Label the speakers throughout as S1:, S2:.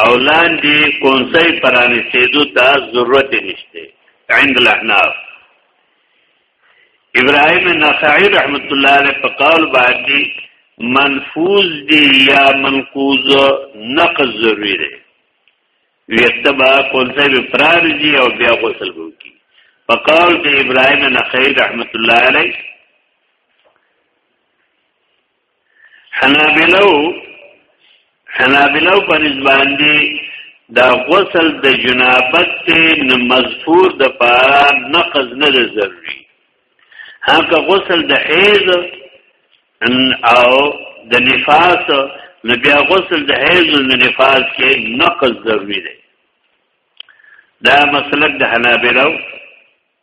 S1: او لاندې کونسي پرانی سیدو ته ضرورت نشته عند الاحناف ابراهيم نخعي رحمت الله عليه په قول باندې منفوذ دي یا منقوز نقض ضروری دی ویتبا کونسه به فرار دي او بیا غسل وکي په قول د ابراهيم نخعي رحمت الله عليه حنابلو حنابلو پر ځبان دي دا غسل د جنابت ته نه مذکور د پاره نقض نه ضروري هغه غسل د حیض او د نفاس نو بیا غسل د حیض او نفاس کې نقض ضروری دی دا مسلک د حنابلو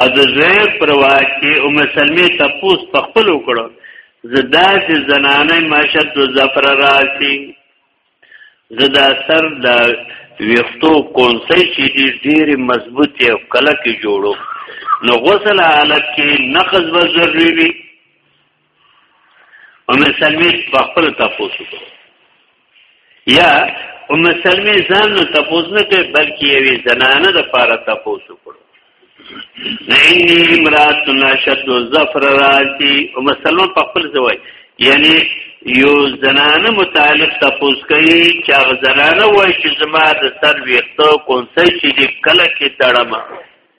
S1: او د زوی پر واکه ام سلمې تپوس په خپل وکړو زدا چې زنانه ماشد د زفر راشي زدا سر د ویختو کونسي چې ډېر مضبوط او کلک جوړو نو غسل حالت کې نقض به ضروري وي ام سلمې په خپل تاسو وکړو یا ام سلمې ځان نو تاسو نه کوي بلکې یوې زنانه د پاره تاسو وکړو نینی امرات ناشد ظفر راسی ام سلمې په خپل ځوای یعنی یو زنانه متعلق تاسو کوي چې هغه زنانه وایي چې زما د سر ویختو کونسي چې کله کې تړم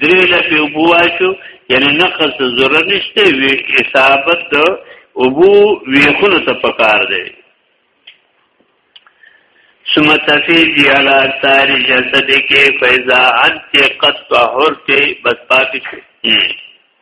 S1: درې لپې اوبه واچو یعنی نقص ته ضرورت نشته وی اصابت د اوبو ویخونو ته پکار دی ثم تفیدی علی اثار جسدک فاذا انت قد طهرت بس پاک شو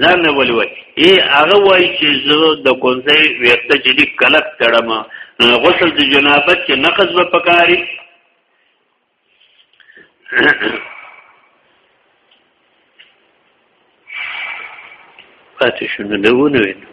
S1: ځان نه ولي وای ای هغه وای چې زه د کونځي ویخته جدي کلک تړم غسل د جنابت کې نقض به پکاري پاتې شو نه ونه وینم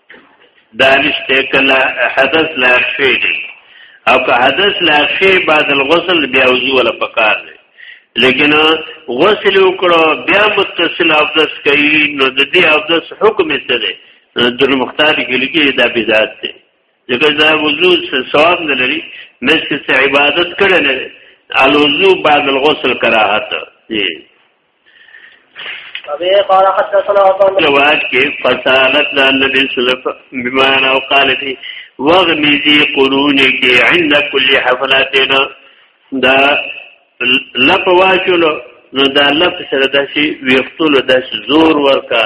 S1: دانشته کله حدث لا شوی دی او که حدث لا شوی بعد الغسل بیا وضو ولا پکار دی لیکن غسل وکړو بیا متصل افدس کوي نو د دې افدس حکم څه دی د مختار کې لګي دا بدعت دی ځکه دا وضو ثواب نه لري مې څه عبادت کړل الوضو بعد الغسل کراهت دی
S2: قال حدثنا
S1: عبد الواد کې فسالت لا النبي صلى الله عليه وسلم بما انا وقال لي واغني ذي قرونك عند كل حفلاتنا دا لپ واچلو نو دا لپ سره داسي ویختلو داسي زور ورکا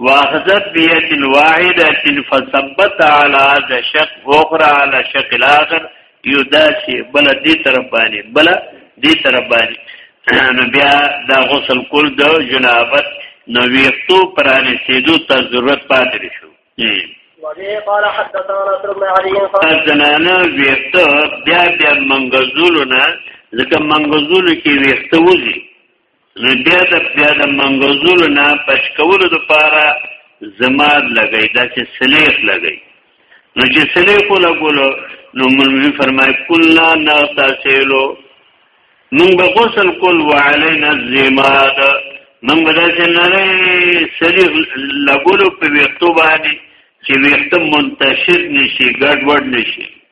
S1: واخذت بيد واحده فثبت على هذا شق اخرى على شق الاخر یو داسې بل دې طرف باندې بل دې طرف باندې نو بیا دا غسل کول د جنابت نو ویختو پرانه سیدو ته ضرورت پاتې شو
S2: قال حدثنا نصر بن علي قال
S1: زنانه ویختو بیا بیا منغزولونه ځکه منغزولو کې ویختو وزي نو بیا د بیا د منګزولو نه بچ کولو لپاره زماد لګی دا چې سلیخ لګی نو چې سلیخ لګولو نو مولوی فرمای کلا نغتسلو مونږ به غسل کول وعلینا الزماد مونږ به داسې نری سلیخ لګولو په ویختو باندې چې ویخته منتشر نشي ګډوډ نشي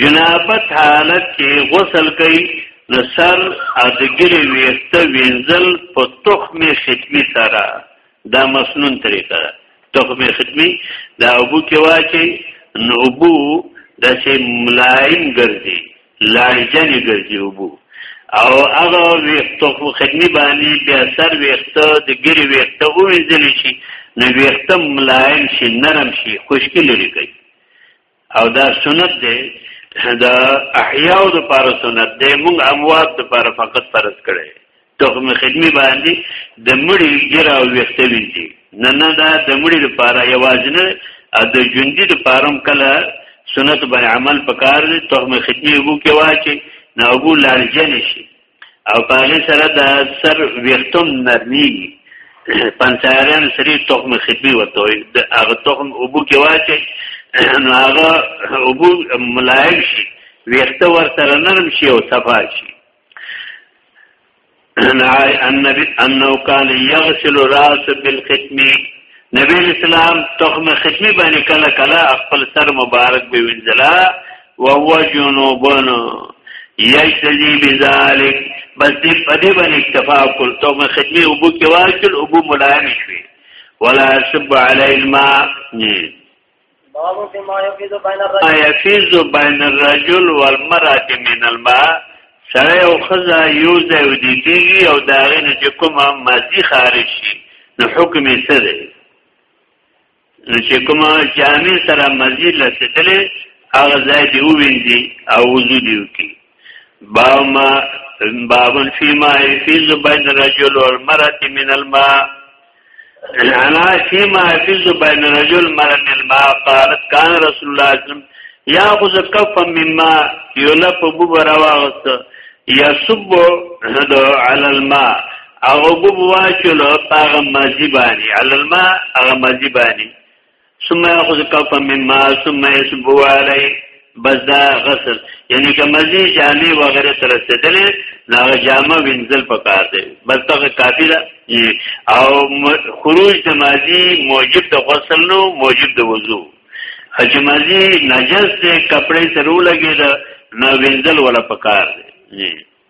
S1: جنابت حالت کې غسل کوي نو سر ادګری ویخته وینځل په تخم ختمی سره دا مسنون طریقه ده تخم ختمی دا ابو کې واچي نو ابو د شی ملایم ګرځي لایجن ګرځي ابو او هغه ویخته خو ختمی باندې بیا سر ویخته د ګری ویخته وینځل شي نو ویخته ملایم شي نرم شي خوشکل لري کوي او دا سنت دی دا احیاء د پاره سنت دی موږ اموات د پاره فقط فرض کړي تخم خدمت باندې د مړي ګرا او وخته وینځي نه نه دا د مړي د پاره یوازې نه د ژوندۍ د پاره کله سنت باندې عمل پکار دی تخم خدمت وو کې واچي نه ابو لالجن شي او پاغه سره د سر ویختم نرمی پنځارن سری تخم خدمي وته د هغه تخم ابو کې واچي نو هغه ابو ملائم شي ویخته ورته نرم شي او صفا شي النبي انه كان يغسل راس بالختم نبی اسلام تخم ختمی باندې کله کله خپل سر مبارک به وینځلا وهو جنوبن یشتجی بذالک بس دې په دې باندې اکتفا کول ته مې خدمت ابو کې واچل ابو ملائم شوي ولا سب علی الماء
S2: باب ما يفيز بين الرجل ما
S1: يفيز بين الرجل والمرأة من الماء سره او خزا یو ځای ودی کیږي او دا غنه چې کومه مازی خارج شي نو حکم یې څه دی نو چې کومه جامع سره مزي لسدلې هغه ځای دی ووینځي او وضو دی وکي باما بابن فی ما یفیز بین الرجل والمرأة من الماء انا فی ما یفیز بین الرجل والمرأة من الماء قالت کان رسول الله صلی الله علیه وسلم یاخذ کفا مما یلف ببرواغت یصب علی الماء او وبو واچلو هغه ماضی باندې علما هغه ماضی باندې ثم ياخذ كفا مما ثم يسبو عليه بس دا غسل یعنی که مزی جامع وغیره تر رسیدلې ناغه جامع وینځل پکار دی بس دا کافی ده او خروج د ماضی موجب د غسل نو موجب د وضو حج مزی نجس کپڑے ترو لګی دا نو وینځل ولا پکار دی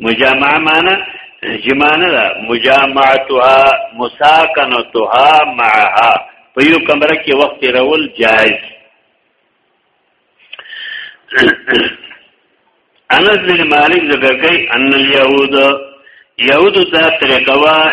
S1: مجامعه معنا جمانه ده مجامعتها مساکنتها معها په یو کمره کې وخت رول جائز انس بن مالک ذکر کوي ان اليهود يهود دا طریقه وا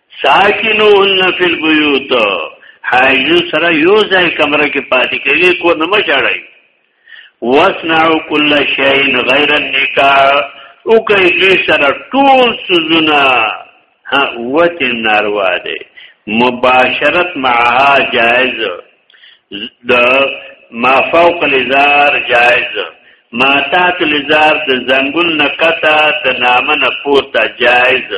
S1: ساکنون فی البیوت حایزو سره یو ځای کمره کې پاتې کېږي کو نه مشړای واسنعوا كل شيء غیر النکاح او کوي دوی سره ټول سوزونه ها وته ناروا دي مباشرت معها جائز د ما فوق الازار جائز ما تحت الازار د زنګون نکتا د نامه نه پورته جائز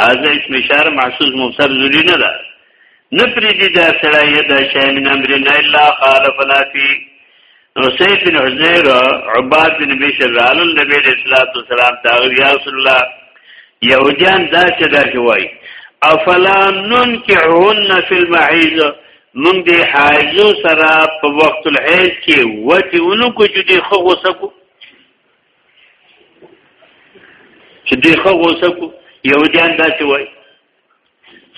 S1: هاذا اسم اشاره محسوس مبصر ذلی نه ده نه پریدي دا سړی دا شی من امر نه الا قال فلا فی نو سید بن حزیر عباد بن بشر رال النبی علیہ الصلوۃ والسلام تاغیر یا رسول الله یهودیان دا چې دا کوي افلا ننکعهن فی المحیض من دی حایزو سره په وخت الحیض کې وتی اونو کو چې دی خو غوسه کو چې دوی خو غوسه کو یو جان داسې وای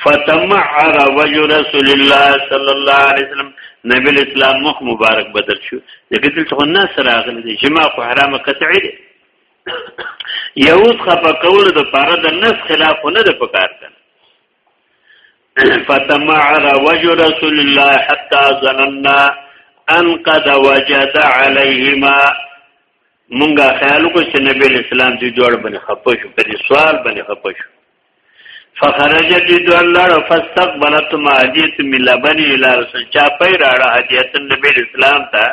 S1: فتمعر وجه رسول الله صلی الله علیه وسلم نبی اسلام مخ مبارک بدل شو دغه دلته خو نه سره غل دي جما خو حرامه قطعی دي یهود خپه کول د پاره د نس خلاف نه د پکار کړ فتمعر وجه رسول الله حتى ظننا ان قد وجد عليهما مونږه خیال وکړو چې نبی اسلام دې دوړ باندې خپه شو په دې سوال باندې خپه شو فخرج دې دوړ لړ فاستقبلت ما هدیت من لبن الى رسول چا پي راړه هدیت نبی اسلام ته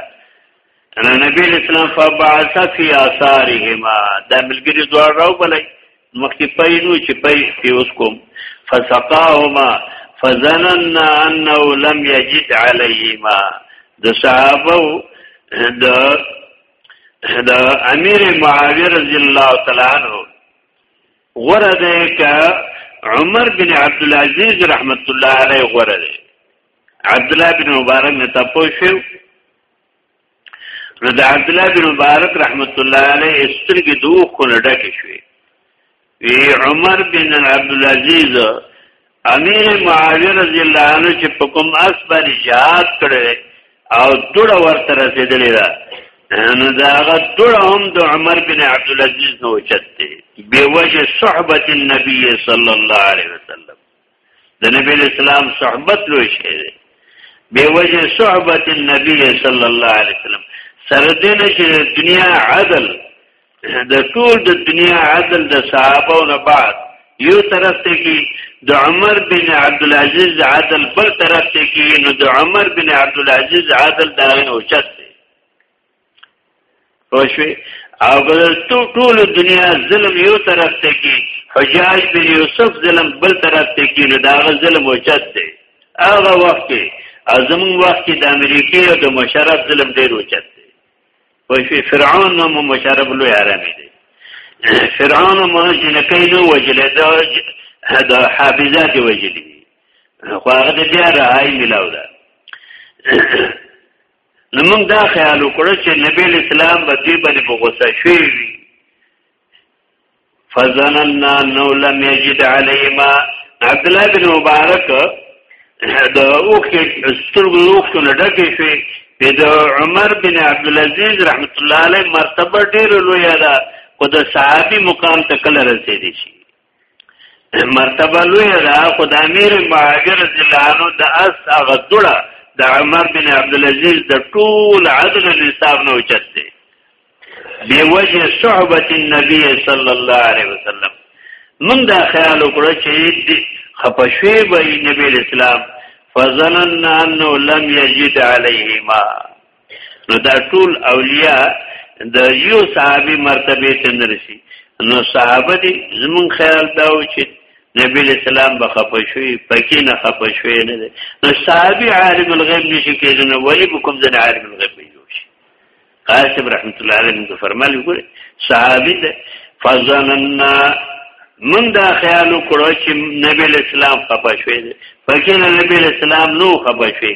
S1: انا نبی اسلام فبعث في اثارهما دا ملګری دوړ راو بلای مخکې پای نو چې پای کې اوس کوم فسقاهما فظننا انه لم يجد عليهما د صحابه د د امیر معاویه رضی الله تعالی عنہ غره ده ک عمر بن عبد العزيز رحمت الله علیه غره ده عبد الله بن مبارک نه تاسو شو نو د عبد الله بن مبارک رحمت الله علیه سترګې دوه خونه ډکې شوې وی عمر بن عبد العزيز امیر معاویه رضی الله عنه چې په کوم اسبر جهاد کړي او دوړه ورته رسیدلې ده نو دا هغه دوړه هم د عمر بن عبد العزيز نو چته به وجه صحبت النبي صلی الله علیه وسلم د نبی اسلام صحبت لوی شی دی به وجه صحبت النبي صلی الله علیه وسلم سره دین چې دنیا عدل د ټول د دنیا عدل د صحابه او نه بعد یو طرف ته کی د عمر بن عبد العزيز عادل بل طرف ته کی نو د عمر بن عبد العزيز عادل دا نه اوچت پښوی او بل ټول دنیا ظلم یو طرف ته کی حجاج بن یوسف ظلم بل طرف ته کی نو دا ظلم وچت دی هغه وخت کې ازمن وخت کې د امریکای او د مشرف ظلم ډیر وچت دی پښوی فرعون نو مشرف لوی حرامي دی فرعون مو جنکې نو وجل دا دا حافظه دی وجلی خو هغه بیا راهي ملاو ده نو موږ دا خیال وکړو چې نبی اسلام به دې باندې په غوسه شوی وي فظننا انه لم يجد عليه ما عبد الله بن مبارک د اوخ سترګو اوخ نه ډکې شوې په د عمر بن عبد العزيز رحمت الله عليه مرتبه ډېر لوی ده خو د صحابي مقام ته کله رسېدي شي مرتبه لوی دا خدای امیر مهاجر ذلانو د اس هغه دوړه د عمر بن عبد العزيز د ټول عدل نصاب نه اوچت دی به وجه صحبت النبي صلى الله عليه وسلم من دا خیال وکړ چې خپشوي به نبی اسلام فظننا انه لم يجد عليهما نو دا ټول اولیاء د یو صحابي مرتبه ته نرسي نو صحابه دي زمون خیال دا و چې نبی اسلام به خپه شوی پکې نه خپه شوی نه دي نو صحابي عالم الغیب نشي کېږي نو ولی بكم ځن عالم الغیب جوړ شي قاسم رحمت الله علیه موږ فرمایل ګوره صحابي ده فظننا من دا خیال وکړو چې نبی اسلام خپه شوی دی پکې نه نبی اسلام نو خپه شوی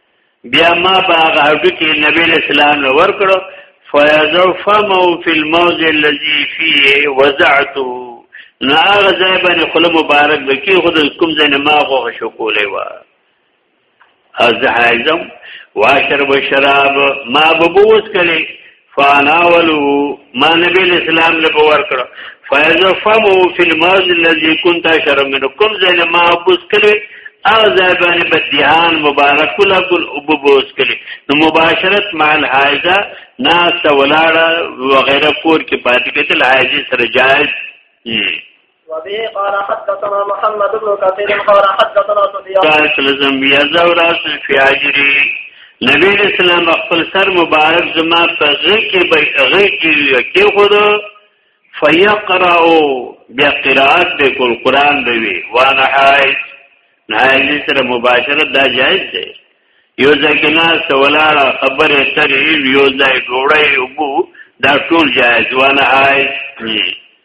S1: بیا ما به هغه هډوکی نبی اسلام له ورکړو فیضو فمو فی الموضع الذي فيه وزعته نو هغه ځای باندې خله مبارک بکی خود کوم ځای نه ما غوښه شو کولې و از حایزم واشرب شراب ما ببوس کړي فاناولو ما نبی اسلام له باور کړ فایز فمو فی الماز الذی كنت شرم منه کوم ځای ما ابوس کړی هغه ځای باندې په دیهان مبارک له ګل ابوس کړی نو مباشرت مع الحایزه ناس ولاړه وغیرہ کور کې پاتې کېدل حایزه سره جائز
S2: وبه قال حدثنا محمد بن كثير قال حدثنا سفيان
S1: اسلم يزورا في اجري نبی اسلام خپل سر مبارک زما په غي کې به غي کې کې خود فيقرأوا بیا قرات به کول قران به وي وانا حای نه سره مباشرت دا جایز دی یو ځکه نه سولاله خبره ترې یو ځای ډوړې وبو دا ټول جایز وانا حای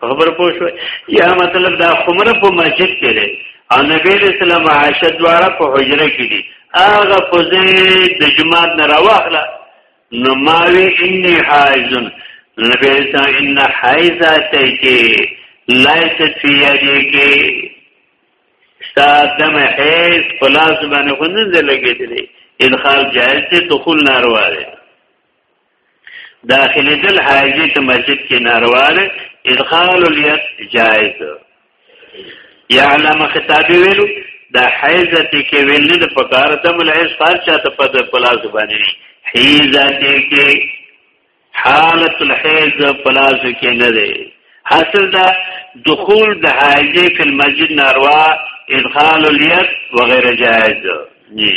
S1: خبر پوه شو یا مطلب دا خمره په مسجد کې دی او نبی رسول الله عائشه دواړه په حجره کې دي هغه په دې د جماعت نه راوخله نو ماوی انی حایزن نبی رسول الله ان حایزات کې لایت فی یدی کې ستا دم حیز پلاس باندې خوندې لګېدلې ادخال جائز دی دخول ناروا دی داخلي دل حاجی ته مسجد کې ناروا ده ادخال الید جائز یعلم خطابی ویلو دا حیزتی کې ویل د پکار د ملحز فار چاته په پلاس باندې حیزتی کې حالت الحیز پلاس کې نه ده حاصل دا دخول د حاجی فی المسجد ناروا ادخال الید وغیر جائز نه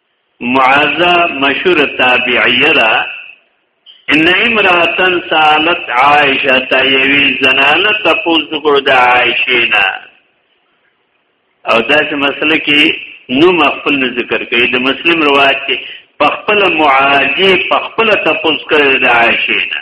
S1: معاذ مشهور تابعیه را ان امراتن سالت عائشه تا یوی زنانه تپوز کو د عائشه نه او داسې مسله کې نو مخفل ذکر کوي د مسلم روایت کې پخپل معاجی پخپل تپوز کړی د عائشه نه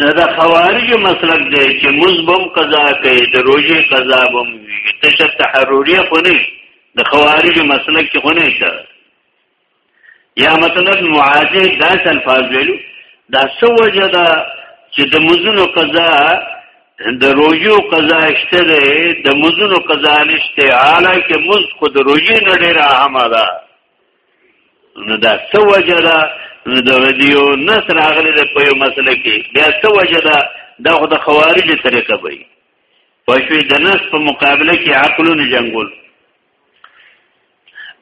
S1: دا د خوارج مسلک دی چې مزبم قضا کوي د روزي قضا بم وي تشه تحروريه خو نه د خوارج مسلک کې خو نه ده یا مثلا معاجه داس الفاظ ویلو دا سو وجه دا چې د مزونو قضا د روزو قضا شته ده د مزونو قضا نشته حالانکه مز خود روزي نه ډیره اهمه ده نو دا څه وجه ده نو د ویډیو نس راغلی ده په یو مسله کې بیا څه وجه ده دا خو د خوارج طریقه به وي پښوی د نس په مقابله کې عقلونه جنگول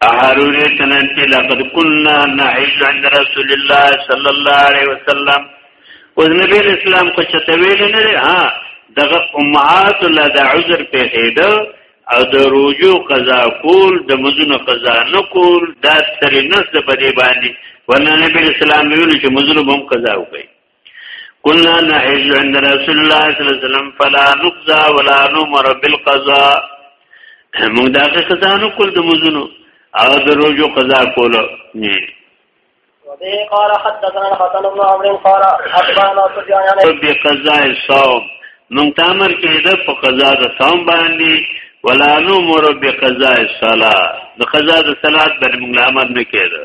S1: احروري تنن چې لقد كنا نعيش عند رسول الله صلى الله عليه وسلم او نبی اسلام خو چته ویل نه ها دغه امهات لا د عذر په هیده او د روجو قضا کول د مزونو قضا نه کول دا تر نس د پدې باندې ورنه نبی اسلام ویل چې مزونو هم قضا وکړي قلنا نحج عند رسول الله صلی الله علیه وسلم فلا نقضى ولا نمر بالقضاء موږ دا قضا نه کول د مزونو او د روجو قضا کول نه
S2: وبه قال حدثنا الحسن بن عمرو قال اخبرنا سفيان
S1: عن ابي قضاء الصوم من تامر کېده په قضا د صوم باندې ولا نو مر به قضاء الصلاه د قضا د صلات باندې موږ امر نه کېده